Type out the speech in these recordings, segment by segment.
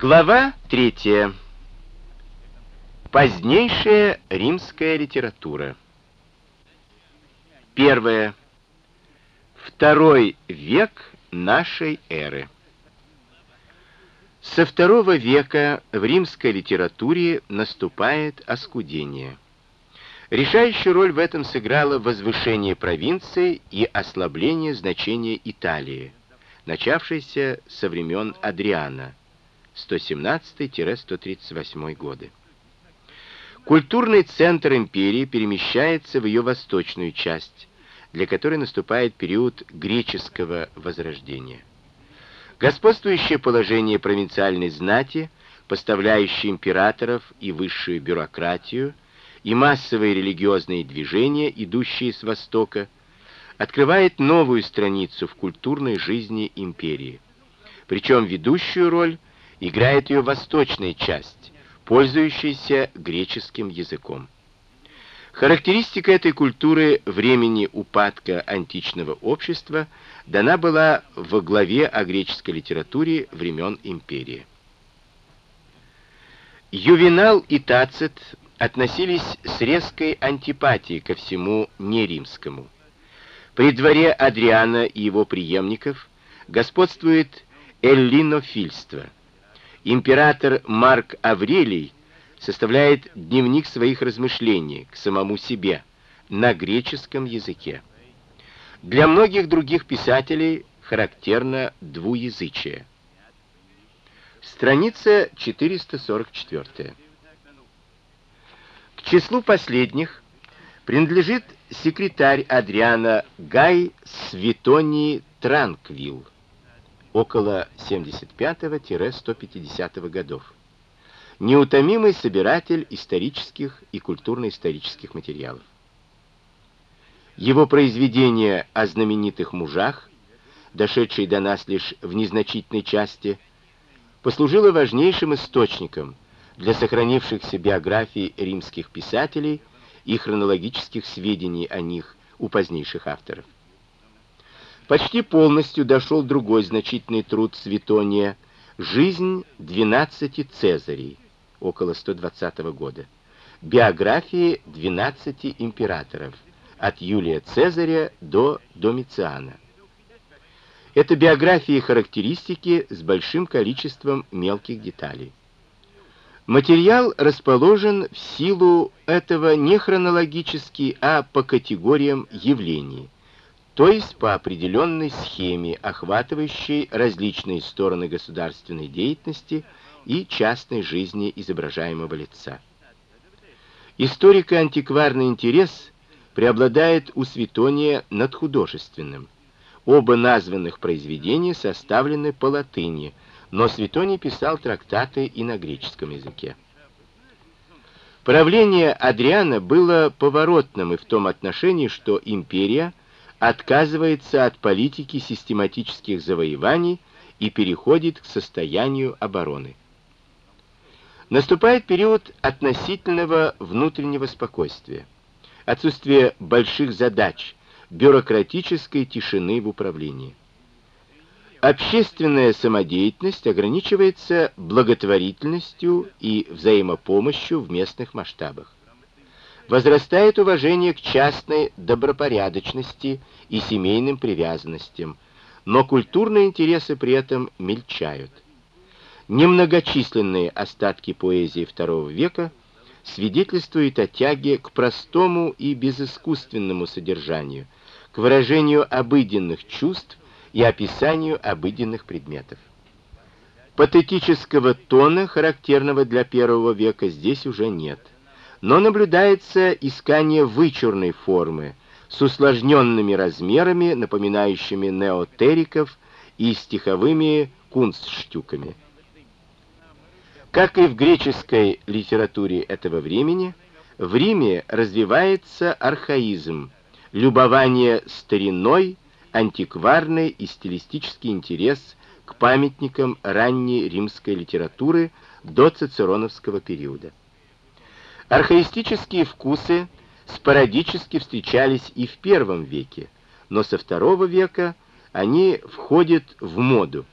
Глава третья. Позднейшая римская литература. Первое. Второй век нашей эры. Со второго века в римской литературе наступает оскудение. Решающую роль в этом сыграло возвышение провинции и ослабление значения Италии, начавшееся со времен Адриана, 117-138 годы. Культурный центр империи перемещается в ее восточную часть, для которой наступает период греческого возрождения. Господствующее положение провинциальной знати, поставляющей императоров и высшую бюрократию, и массовые религиозные движения, идущие с востока, открывает новую страницу в культурной жизни империи. Причем ведущую роль играет ее восточная часть, пользующаяся греческим языком. Характеристика этой культуры времени упадка античного общества дана была во главе о греческой литературе времен империи. Ювенал и Тацит относились с резкой антипатией ко всему неримскому. При дворе Адриана и его преемников господствует эллинофильство. Император Марк Аврелий составляет дневник своих размышлений к самому себе на греческом языке. Для многих других писателей характерно двуязычие. Страница 444. К числу последних принадлежит секретарь Адриана Гай Светоний Транквилл около 75-150 годов неутомимый собиратель исторических и культурно-исторических материалов. Его произведения о знаменитых мужах, дошедшие до нас лишь в незначительной части, послужило важнейшим источником для сохранившихся биографий римских писателей и хронологических сведений о них у позднейших авторов. Почти полностью дошел другой значительный труд Светония «Жизнь двенадцати Цезарей», около 120 года. Биографии 12 императоров, от Юлия Цезаря до Домициана. Это биографии и характеристики с большим количеством мелких деталей. Материал расположен в силу этого не хронологически, а по категориям явлений, то есть по определенной схеме, охватывающей различные стороны государственной деятельности – и частной жизни изображаемого лица. Историко-антикварный интерес преобладает у Светония над художественным. Оба названных произведения составлены по латыни, но Светоний писал трактаты и на греческом языке. Правление Адриана было поворотным и в том отношении, что империя отказывается от политики систематических завоеваний и переходит к состоянию обороны. Наступает период относительного внутреннего спокойствия, отсутствие больших задач, бюрократической тишины в управлении. Общественная самодеятельность ограничивается благотворительностью и взаимопомощью в местных масштабах. Возрастает уважение к частной добропорядочности и семейным привязанностям, но культурные интересы при этом мельчают. Немногочисленные остатки поэзии II века свидетельствуют о тяге к простому и безыскусственному содержанию, к выражению обыденных чувств и описанию обыденных предметов. Патетического тона, характерного для первого века, здесь уже нет, но наблюдается искание вычурной формы с усложненными размерами, напоминающими неотериков и стиховыми кунстштюками. Как и в греческой литературе этого времени, в Риме развивается архаизм, любование стариной, антикварный и стилистический интерес к памятникам ранней римской литературы до цицероновского периода. Архаистические вкусы спорадически встречались и в первом веке, но со второго века они входят в моду.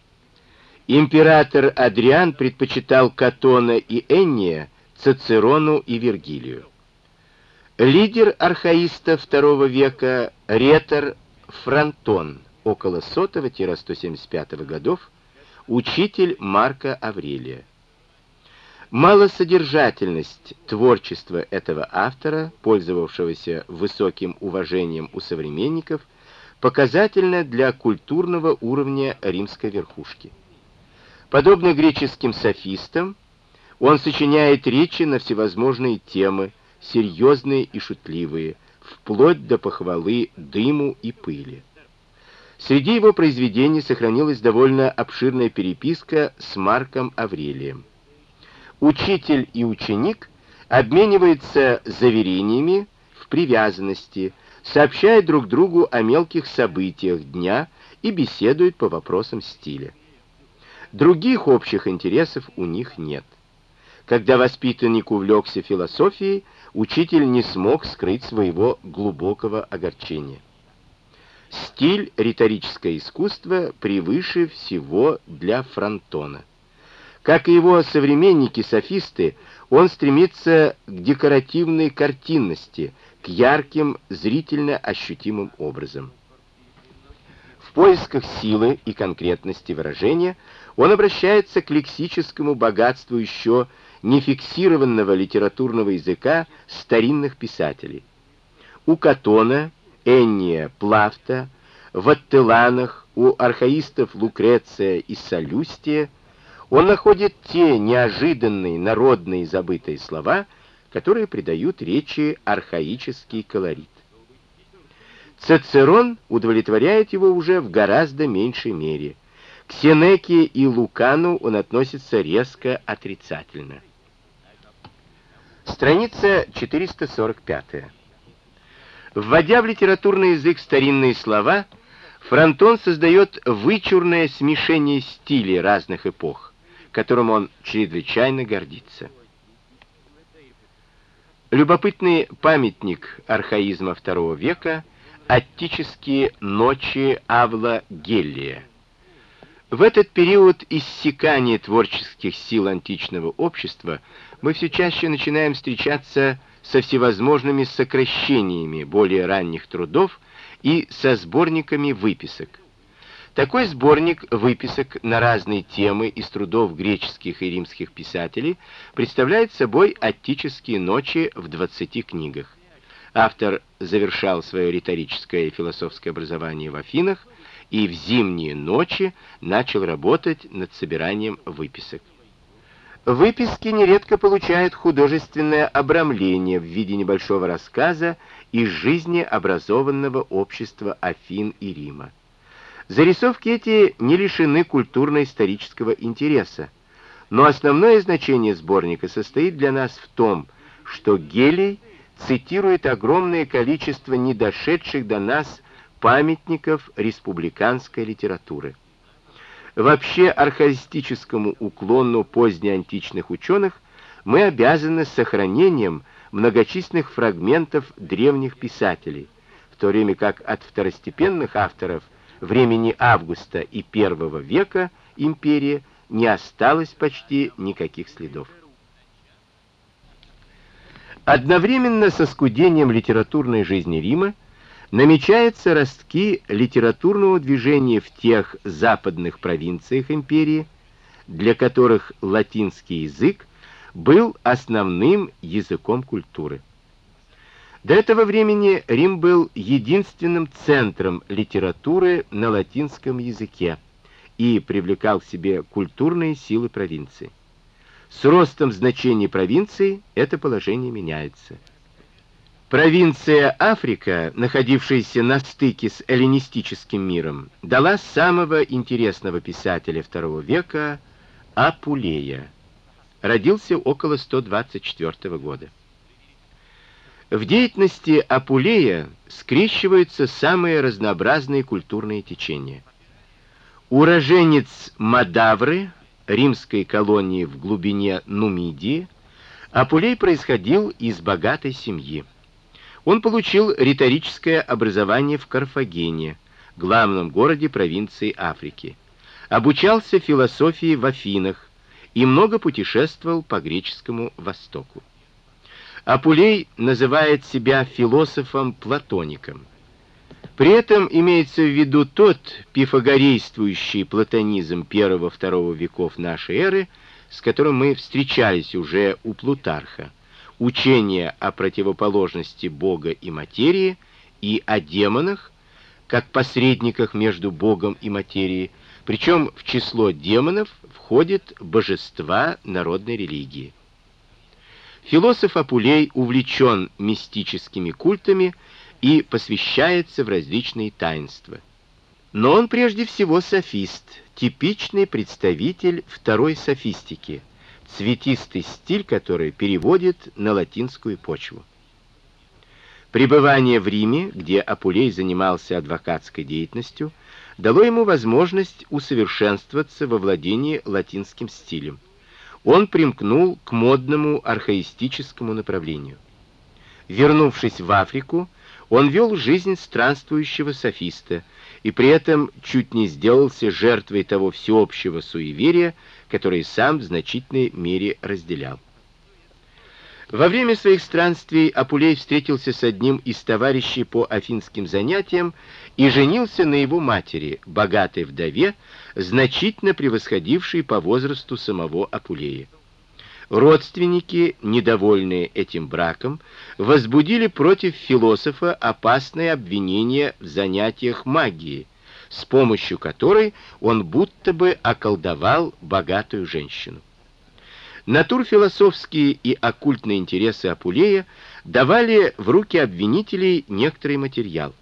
Император Адриан предпочитал Катона и Энния Цицерону и Вергилию. Лидер архаиста II века Ретор Фронтон около 100-175 годов, учитель Марка Аврелия. Малосодержательность творчества этого автора, пользовавшегося высоким уважением у современников, показательна для культурного уровня римской верхушки. Подобно греческим софистам, он сочиняет речи на всевозможные темы, серьезные и шутливые, вплоть до похвалы дыму и пыли. Среди его произведений сохранилась довольно обширная переписка с Марком Аврелием. Учитель и ученик обмениваются заверениями в привязанности, сообщая друг другу о мелких событиях дня и беседуют по вопросам стиля. Других общих интересов у них нет. Когда воспитанник увлекся философией, учитель не смог скрыть своего глубокого огорчения. Стиль риторическое искусство превыше всего для Фронтона. Как и его современники-софисты, он стремится к декоративной картинности, к ярким, зрительно ощутимым образом. В поисках силы и конкретности выражения он обращается к лексическому богатству еще нефиксированного литературного языка старинных писателей. У Катона, Энния, Плафта, в Аттеланах, у архаистов Лукреция и Солюстия он находит те неожиданные народные забытые слова, которые придают речи архаический колорит. Цицерон удовлетворяет его уже в гораздо меньшей мере. К Сенеке и Лукану он относится резко отрицательно. Страница 445. Вводя в литературный язык старинные слова, Фронтон создает вычурное смешение стилей разных эпох, которым он чрезвычайно гордится. Любопытный памятник архаизма II века «Аттические ночи Авла Геллия». В этот период иссякания творческих сил античного общества мы все чаще начинаем встречаться со всевозможными сокращениями более ранних трудов и со сборниками выписок. Такой сборник выписок на разные темы из трудов греческих и римских писателей представляет собой аттические ночи в 20 книгах. Автор завершал свое риторическое и философское образование в Афинах и в зимние ночи начал работать над собиранием выписок. Выписки нередко получают художественное обрамление в виде небольшого рассказа из жизни образованного общества Афин и Рима. Зарисовки эти не лишены культурно-исторического интереса, но основное значение сборника состоит для нас в том, что Гелий цитирует огромное количество недошедших до нас памятников республиканской литературы. Вообще архаистическому уклону позднеантичных ученых мы обязаны сохранением многочисленных фрагментов древних писателей, в то время как от второстепенных авторов времени Августа и первого века империи не осталось почти никаких следов. Одновременно со скудением литературной жизни Рима намечаются ростки литературного движения в тех западных провинциях империи, для которых латинский язык был основным языком культуры. До этого времени Рим был единственным центром литературы на латинском языке и привлекал к себе культурные силы провинции. С ростом значений провинции это положение меняется. Провинция Африка, находившаяся на стыке с эллинистическим миром, дала самого интересного писателя II века Апулея. Родился около 124 года. В деятельности Апулея скрещиваются самые разнообразные культурные течения. Уроженец Мадавры, римской колонии в глубине Нумидии, Апулей происходил из богатой семьи. Он получил риторическое образование в Карфагене, главном городе провинции Африки. обучался философии в Афинах и много путешествовал по греческому Востоку. Апулей называет себя философом-платоником. При этом имеется в виду тот пифагорействующий платонизм первого-второго веков нашей эры, с которым мы встречались уже у Плутарха, учение о противоположности Бога и материи и о демонах, как посредниках между Богом и материей, причем в число демонов входят божества народной религии. Философ Апулей увлечен мистическими культами и посвящается в различные таинства. Но он прежде всего софист, типичный представитель второй софистики, цветистый стиль который переводит на латинскую почву. Пребывание в Риме, где Апулей занимался адвокатской деятельностью, дало ему возможность усовершенствоваться во владении латинским стилем. Он примкнул к модному архаистическому направлению. Вернувшись в Африку, он вел жизнь странствующего софиста и при этом чуть не сделался жертвой того всеобщего суеверия, которое сам в значительной мере разделял. Во время своих странствий Апулей встретился с одним из товарищей по афинским занятиям и женился на его матери, богатой вдове, значительно превосходившей по возрасту самого Апулея. Родственники, недовольные этим браком, возбудили против философа опасное обвинение в занятиях магии, с помощью которой он будто бы околдовал богатую женщину. Натурфилософские и оккультные интересы Апулея давали в руки обвинителей некоторый материал.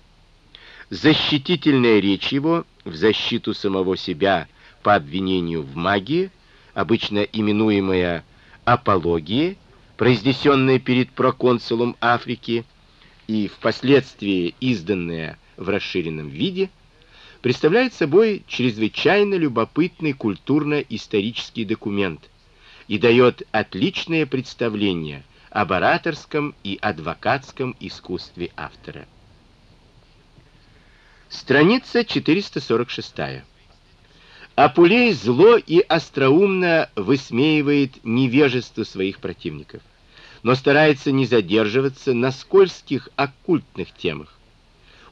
Защитительная речь его в защиту самого себя по обвинению в магии, обычно именуемая апологии, произнесенная перед проконсулом Африки и впоследствии изданная в расширенном виде, представляет собой чрезвычайно любопытный культурно-исторический документ и дает отличное представление об ораторском и адвокатском искусстве автора. Страница 446. Апулей зло и остроумно высмеивает невежество своих противников, но старается не задерживаться на скользких оккультных темах.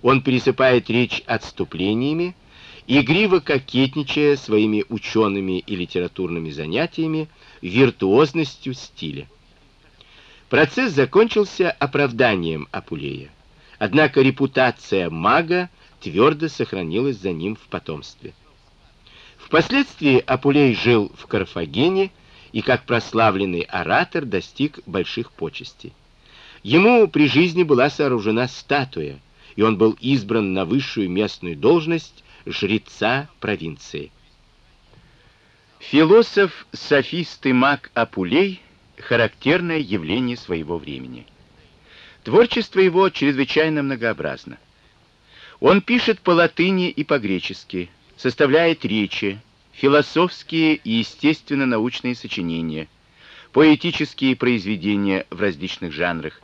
Он пересыпает речь отступлениями, игриво кокетничая своими учеными и литературными занятиями, виртуозностью стиля. Процесс закончился оправданием Апулея. Однако репутация мага твердо сохранилась за ним в потомстве. Впоследствии Апулей жил в Карфагене и как прославленный оратор достиг больших почестей. Ему при жизни была сооружена статуя, и он был избран на высшую местную должность жреца провинции. Философ, софист и маг Апулей — характерное явление своего времени. Творчество его чрезвычайно многообразно. Он пишет по латыни и по-гречески, составляет речи, философские и естественно-научные сочинения, поэтические произведения в различных жанрах.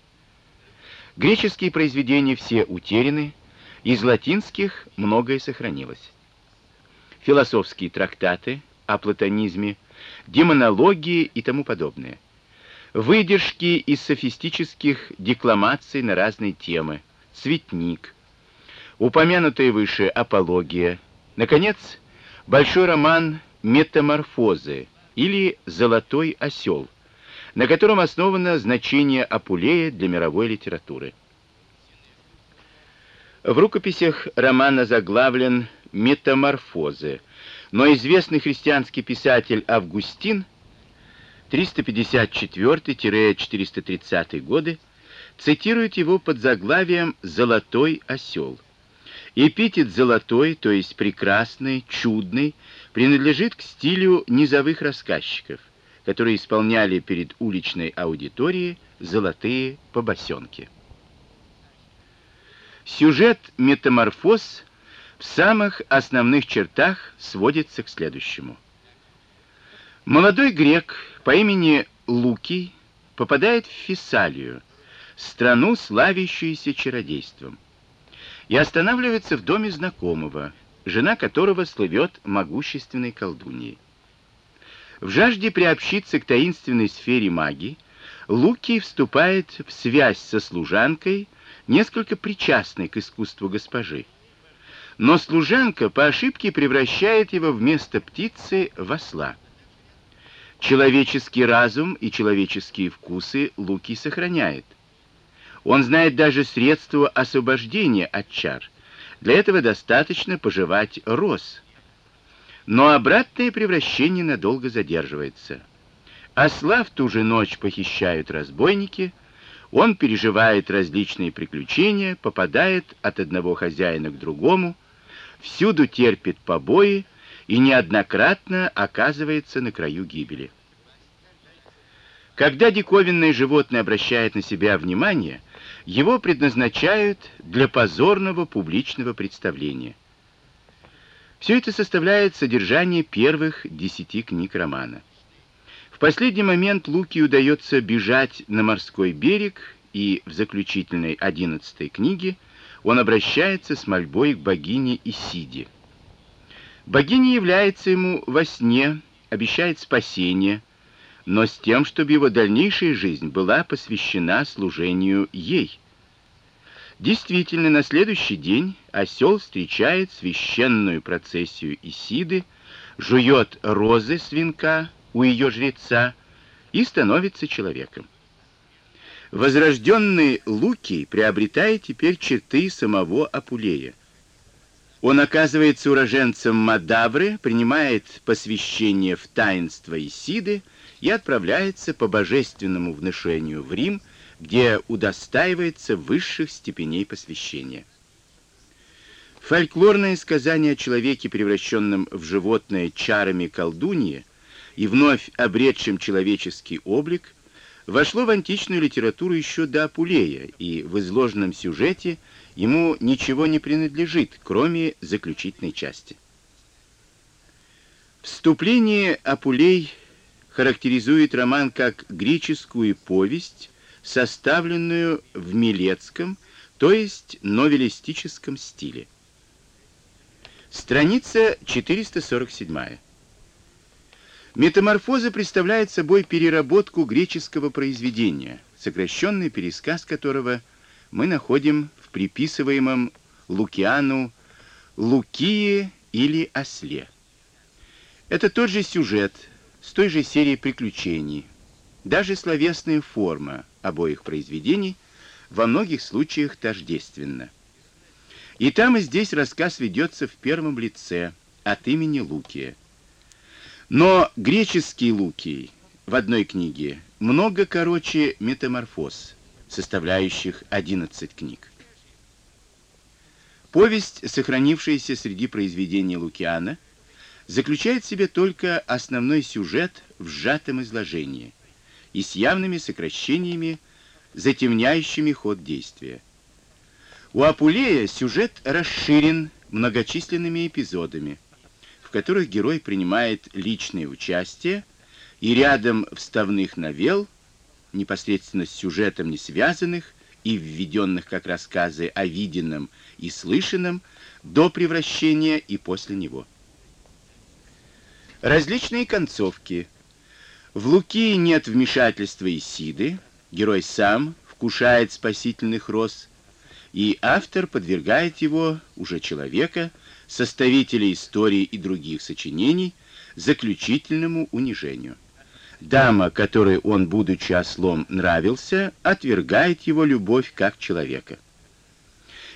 Греческие произведения все утеряны, из латинских многое сохранилось. Философские трактаты о платонизме, демонологии и тому подобное. Выдержки из софистических декламаций на разные темы, цветник, упомянутая выше апология, Наконец, большой роман «Метаморфозы» или «Золотой осел», на котором основано значение Апулея для мировой литературы. В рукописях романа заглавлен «Метаморфозы», но известный христианский писатель Августин 354-430 годы цитирует его под заглавием «Золотой осел». Эпитет «золотой», то есть «прекрасный», «чудный», принадлежит к стилю низовых рассказчиков, которые исполняли перед уличной аудиторией золотые побосенки. Сюжет «Метаморфоз» в самых основных чертах сводится к следующему. Молодой грек по имени Лукий попадает в Фессалию, страну, славящуюся чародейством и останавливается в доме знакомого, жена которого слывет могущественной колдуньей. В жажде приобщиться к таинственной сфере магии Луки вступает в связь со служанкой, несколько причастной к искусству госпожи. Но служанка по ошибке превращает его вместо птицы в осла. Человеческий разум и человеческие вкусы Луки сохраняет. Он знает даже средства освобождения от чар. Для этого достаточно пожевать роз. Но обратное превращение надолго задерживается. Осла в ту же ночь похищают разбойники, он переживает различные приключения, попадает от одного хозяина к другому, всюду терпит побои и неоднократно оказывается на краю гибели. Когда диковинное животное обращает на себя внимание, его предназначают для позорного публичного представления. Все это составляет содержание первых десяти книг романа. Последний момент Луки удается бежать на морской берег, и в заключительной одиннадцатой книге он обращается с мольбой к богине Исиде. Богиня является ему во сне, обещает спасение, но с тем, чтобы его дальнейшая жизнь была посвящена служению ей. Действительно, на следующий день осел встречает священную процессию Исиды, жует розы свинка у ее жреца и становится человеком. Возрожденный Луки приобретает теперь черты самого Апулея. Он оказывается уроженцем Мадавры, принимает посвящение в таинство Исиды и отправляется по божественному внушению в Рим, где удостаивается высших степеней посвящения. Фольклорное сказание о человеке, превращенном в животное чарами колдуньи и вновь обретшем человеческий облик, вошло в античную литературу еще до Апулея, и в изложенном сюжете ему ничего не принадлежит, кроме заключительной части. Вступление Апулей характеризует роман как греческую повесть, составленную в милецком, то есть новеллистическом стиле. Страница 447. Метаморфоза представляет собой переработку греческого произведения, сокращенный пересказ которого мы находим в приписываемом Лукиану Лукии или Осле. Это тот же сюжет, с той же серией приключений. Даже словесная форма обоих произведений во многих случаях тождественна. И там, и здесь рассказ ведется в первом лице от имени Лукия. Но греческий Лукий в одной книге много короче метаморфоз, составляющих 11 книг. Повесть, сохранившаяся среди произведений Лукиана, заключает в себе только основной сюжет в сжатом изложении и с явными сокращениями, затемняющими ход действия. У Апулея сюжет расширен многочисленными эпизодами, в которых герой принимает личное участие, и рядом вставных новелл, непосредственно с сюжетом не связанных и введенных как рассказы о виденном и слышанном, до превращения и после него. Различные концовки. В Луки нет вмешательства Исиды, герой сам вкушает спасительных роз, и автор подвергает его, уже человека, составителя истории и других сочинений, заключительному унижению. Дама, которой он, будучи ослом, нравился, отвергает его любовь как человека.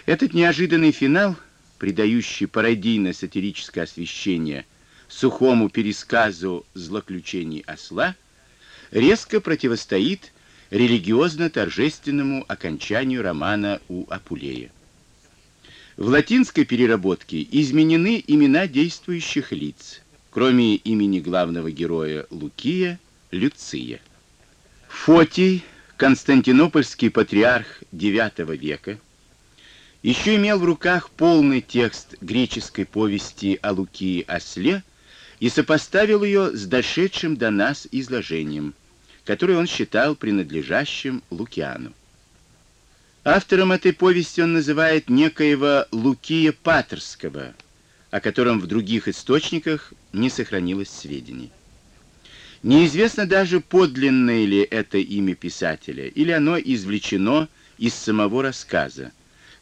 Этот неожиданный финал, придающий пародийно-сатирическое освещение сухому пересказу злоключений осла, резко противостоит религиозно-торжественному окончанию романа у Апулея. В латинской переработке изменены имена действующих лиц, кроме имени главного героя Лукия, Люция. Фотий, константинопольский патриарх IX века, еще имел в руках полный текст греческой повести о Лукии Осле и сопоставил ее с дошедшим до нас изложением, которое он считал принадлежащим Лукиану. Автором этой повести он называет некоего Лукия Патерского, о котором в других источниках не сохранилось сведений. Неизвестно даже, подлинное ли это имя писателя, или оно извлечено из самого рассказа,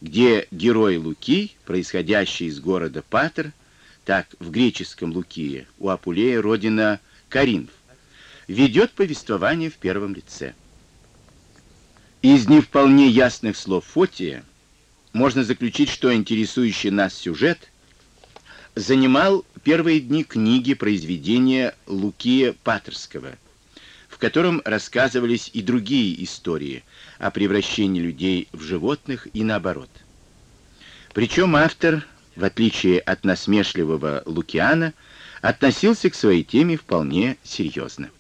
где герой Луки, происходящий из города Патер, так в греческом Лукие, у Апулея родина Каринф, ведет повествование в первом лице. Из не вполне ясных слов Фотия можно заключить, что интересующий нас сюжет занимал первые дни книги произведения Лукия Патерского, в котором рассказывались и другие истории о превращении людей в животных и наоборот. Причем автор, в отличие от насмешливого Лукиана, относился к своей теме вполне серьезно.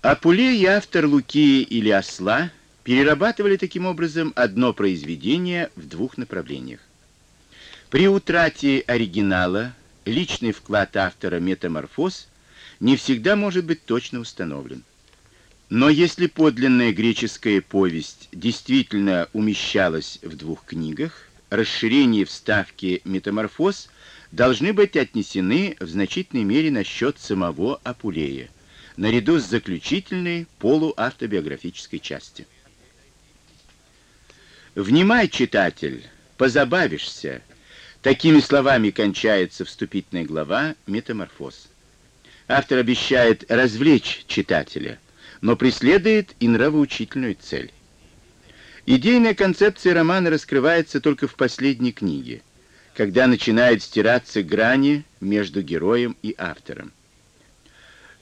Апулей автор Лукии или Осла перерабатывали таким образом одно произведение в двух направлениях. При утрате оригинала личный вклад автора «Метаморфоз» не всегда может быть точно установлен. Но если подлинная греческая повесть действительно умещалась в двух книгах, расширение вставки «Метаморфоз» должны быть отнесены в значительной мере на счет самого Апулея, наряду с заключительной полуавтобиографической частью. Внимай, читатель, позабавишься, Такими словами кончается вступительная глава «Метаморфоз». Автор обещает развлечь читателя, но преследует и нравоучительную цель. Идейная концепция романа раскрывается только в последней книге, когда начинают стираться грани между героем и автором.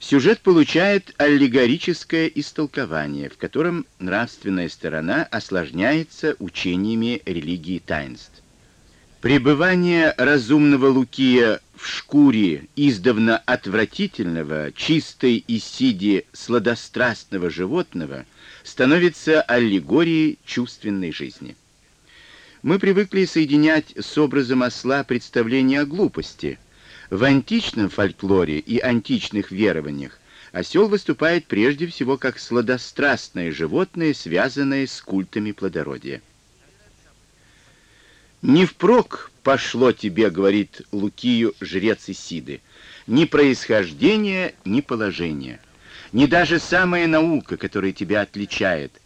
Сюжет получает аллегорическое истолкование, в котором нравственная сторона осложняется учениями религии таинств. Пребывание разумного Лукия в шкуре издавна отвратительного, чистой и сиди сладострастного животного становится аллегорией чувственной жизни. Мы привыкли соединять с образом осла представление о глупости. В античном фольклоре и античных верованиях осел выступает прежде всего как сладострастное животное, связанное с культами плодородия. «Не впрок пошло тебе, — говорит Лукию жрец Исиды, — ни происхождение, ни положение, ни даже самая наука, которая тебя отличает,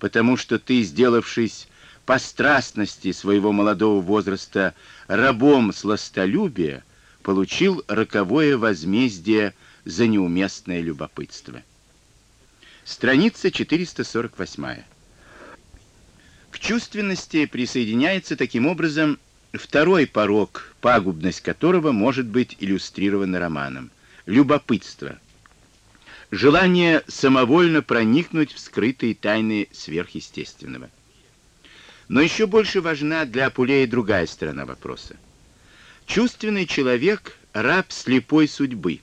потому что ты, сделавшись по страстности своего молодого возраста рабом сластолюбия, получил роковое возмездие за неуместное любопытство. Страница 448. К чувственности присоединяется таким образом второй порог, пагубность которого может быть иллюстрирована романом — любопытство. Желание самовольно проникнуть в скрытые тайны сверхъестественного. Но еще больше важна для Апулея другая сторона вопроса. Чувственный человек — раб слепой судьбы.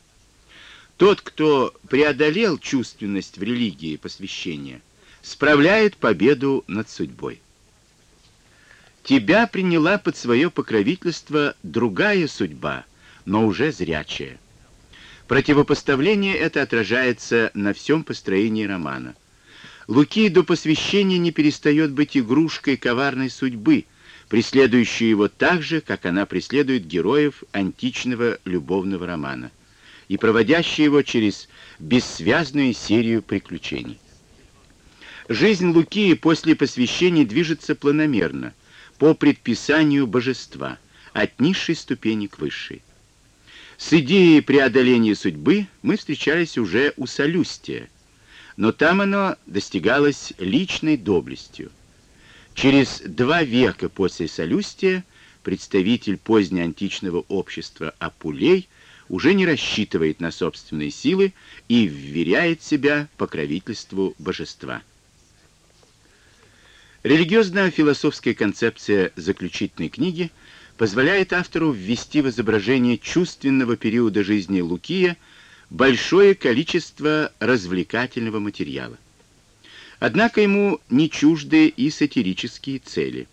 Тот, кто преодолел чувственность в религии посвящения — справляет победу над судьбой. Тебя приняла под свое покровительство другая судьба, но уже зрячая. Противопоставление это отражается на всем построении романа. Луки до посвящения не перестает быть игрушкой коварной судьбы, преследующей его так же, как она преследует героев античного любовного романа, и проводящей его через бессвязную серию приключений. Жизнь Луки после посвящения движется планомерно, по предписанию божества, от низшей ступени к высшей. С идеей преодоления судьбы мы встречались уже у Солюстия, но там оно достигалось личной доблестью. Через два века после Солюстия представитель позднеантичного общества Апулей уже не рассчитывает на собственные силы и вверяет себя покровительству божества. Религиозно-философская концепция заключительной книги позволяет автору ввести в изображение чувственного периода жизни Лукия большое количество развлекательного материала. Однако ему не чужды и сатирические цели.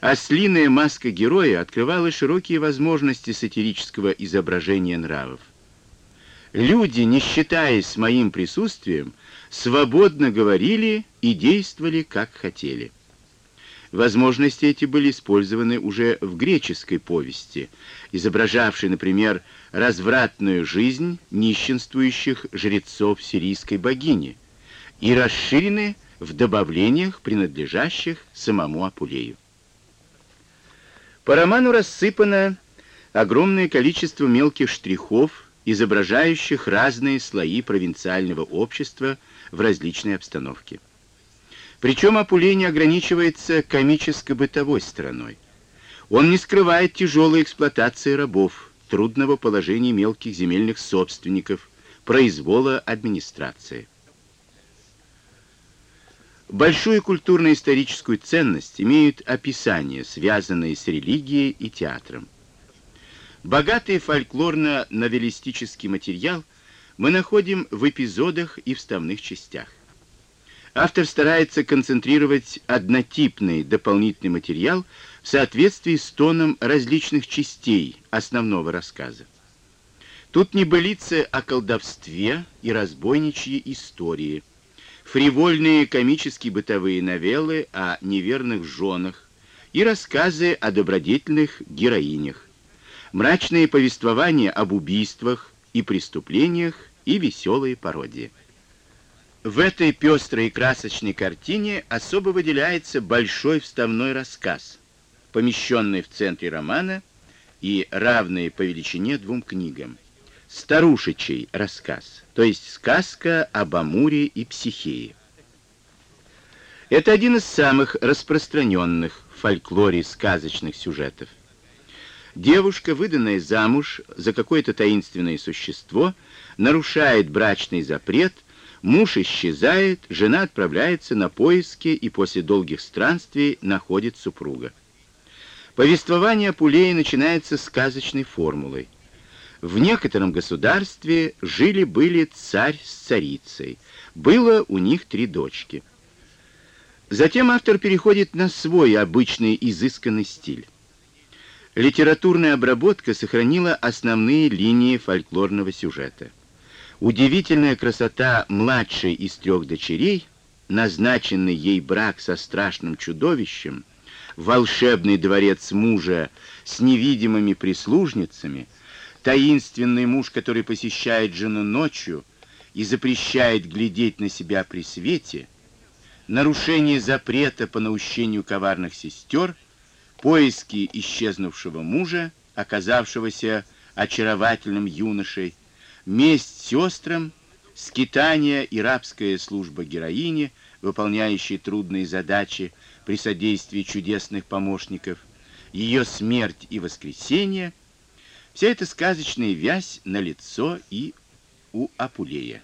Ослиная маска героя открывала широкие возможности сатирического изображения нравов. Люди, не считаясь моим присутствием, свободно говорили и действовали, как хотели. Возможности эти были использованы уже в греческой повести, изображавшей, например, развратную жизнь нищенствующих жрецов сирийской богини, и расширены в добавлениях, принадлежащих самому Апулею. По роману рассыпано огромное количество мелких штрихов, изображающих разные слои провинциального общества в различной обстановке. Причем Апулей не ограничивается комическо-бытовой стороной. Он не скрывает тяжелой эксплуатации рабов, трудного положения мелких земельных собственников, произвола администрации. Большую культурно-историческую ценность имеют описания, связанные с религией и театром. Богатый фольклорно-новеллистический материал мы находим в эпизодах и вставных частях. Автор старается концентрировать однотипный дополнительный материал в соответствии с тоном различных частей основного рассказа. Тут небылицы о колдовстве и разбойничьи истории, фривольные комические бытовые новеллы о неверных женах и рассказы о добродетельных героинях, мрачные повествования об убийствах и преступлениях и веселые пародии. В этой пестрой и красочной картине особо выделяется большой вставной рассказ, помещенный в центре романа и равный по величине двум книгам. Старушечий рассказ, то есть сказка об Амуре и Психее. Это один из самых распространенных в фольклоре сказочных сюжетов. Девушка, выданная замуж за какое-то таинственное существо, нарушает брачный запрет – Муж исчезает, жена отправляется на поиски и после долгих странствий находит супруга. Повествование Апулея начинается сказочной формулой. В некотором государстве жили-были царь с царицей. Было у них три дочки. Затем автор переходит на свой обычный изысканный стиль. Литературная обработка сохранила основные линии фольклорного сюжета – Удивительная красота младшей из трех дочерей, назначенный ей брак со страшным чудовищем, волшебный дворец мужа с невидимыми прислужницами, таинственный муж, который посещает жену ночью и запрещает глядеть на себя при свете, нарушение запрета по наущению коварных сестер, поиски исчезнувшего мужа, оказавшегося очаровательным юношей, месть сестрам, скитания и рабская служба героини, выполняющей трудные задачи при содействии чудесных помощников, ее смерть и воскресение, вся эта сказочная вязь на лицо и у Апулея.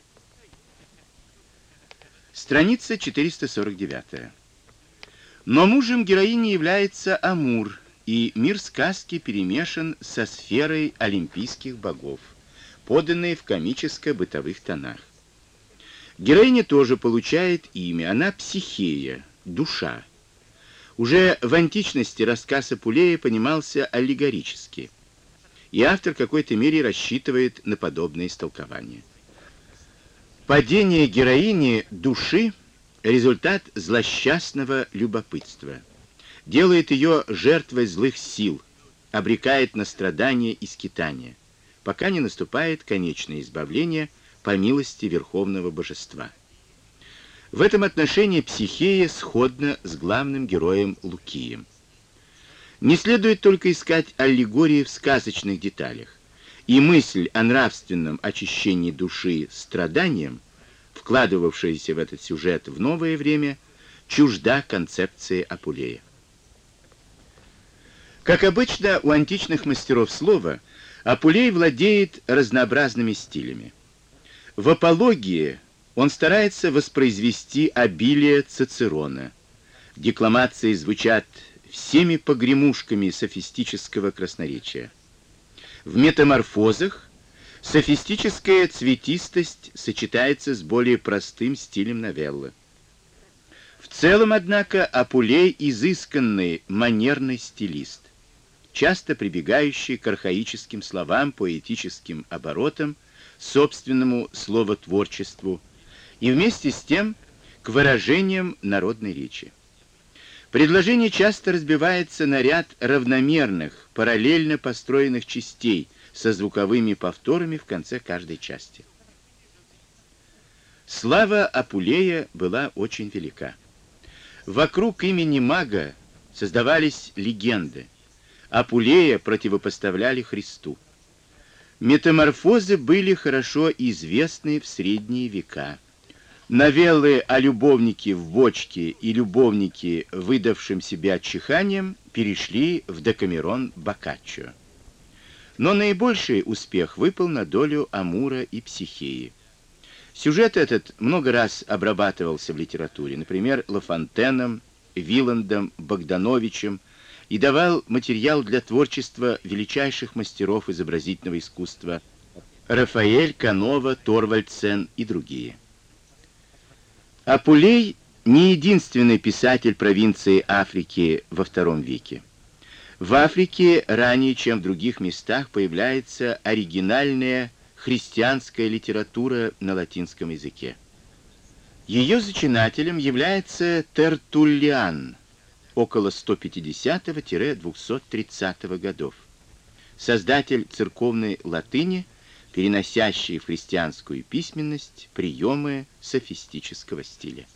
Страница 449. Но мужем героини является Амур, и мир сказки перемешан со сферой олимпийских богов поданные в комическо-бытовых тонах. Героиня тоже получает имя, она психея, душа. Уже в античности рассказ Апулея понимался аллегорически, и автор в какой-то мере рассчитывает на подобное истолкование. Падение героини души – результат злосчастного любопытства, делает ее жертвой злых сил, обрекает на страдания и скитания пока не наступает конечное избавление по милости Верховного Божества. В этом отношении Психея сходна с главным героем Лукием. Не следует только искать аллегории в сказочных деталях, и мысль о нравственном очищении души страданием, вкладывавшаяся в этот сюжет в новое время, чужда концепции Апулея. Как обычно у античных мастеров слова – Апулей владеет разнообразными стилями. В апологии он старается воспроизвести обилие Цицерона. Декламации звучат всеми погремушками софистического красноречия. В метаморфозах софистическая цветистость сочетается с более простым стилем новеллы. В целом, однако, Апулей изысканный манерный стилист часто прибегающий к архаическим словам, поэтическим оборотам, собственному словотворчеству и вместе с тем к выражениям народной речи. Предложение часто разбивается на ряд равномерных, параллельно построенных частей со звуковыми повторами в конце каждой части. Слава Апулея была очень велика. Вокруг имени мага создавались легенды. Апулея противопоставляли Христу. Метаморфозы были хорошо известны в средние века. Новеллы о любовнике в бочке и любовнике, выдавшем себя чиханием, перешли в Декамерон Боккаччо. Но наибольший успех выпал на долю Амура и Психеи. Сюжет этот много раз обрабатывался в литературе, например, Лафонтеном, Виландом, Богдановичем, и давал материал для творчества величайших мастеров изобразительного искусства Рафаэль, Канова, Торвальдсен и другие. Апулей не единственный писатель провинции Африки во II веке. В Африке ранее, чем в других местах, появляется оригинальная христианская литература на латинском языке. Ее зачинателем является Тертуллиан, около 150-230 годов, создатель церковной латыни, переносящий в христианскую письменность приемы софистического стиля.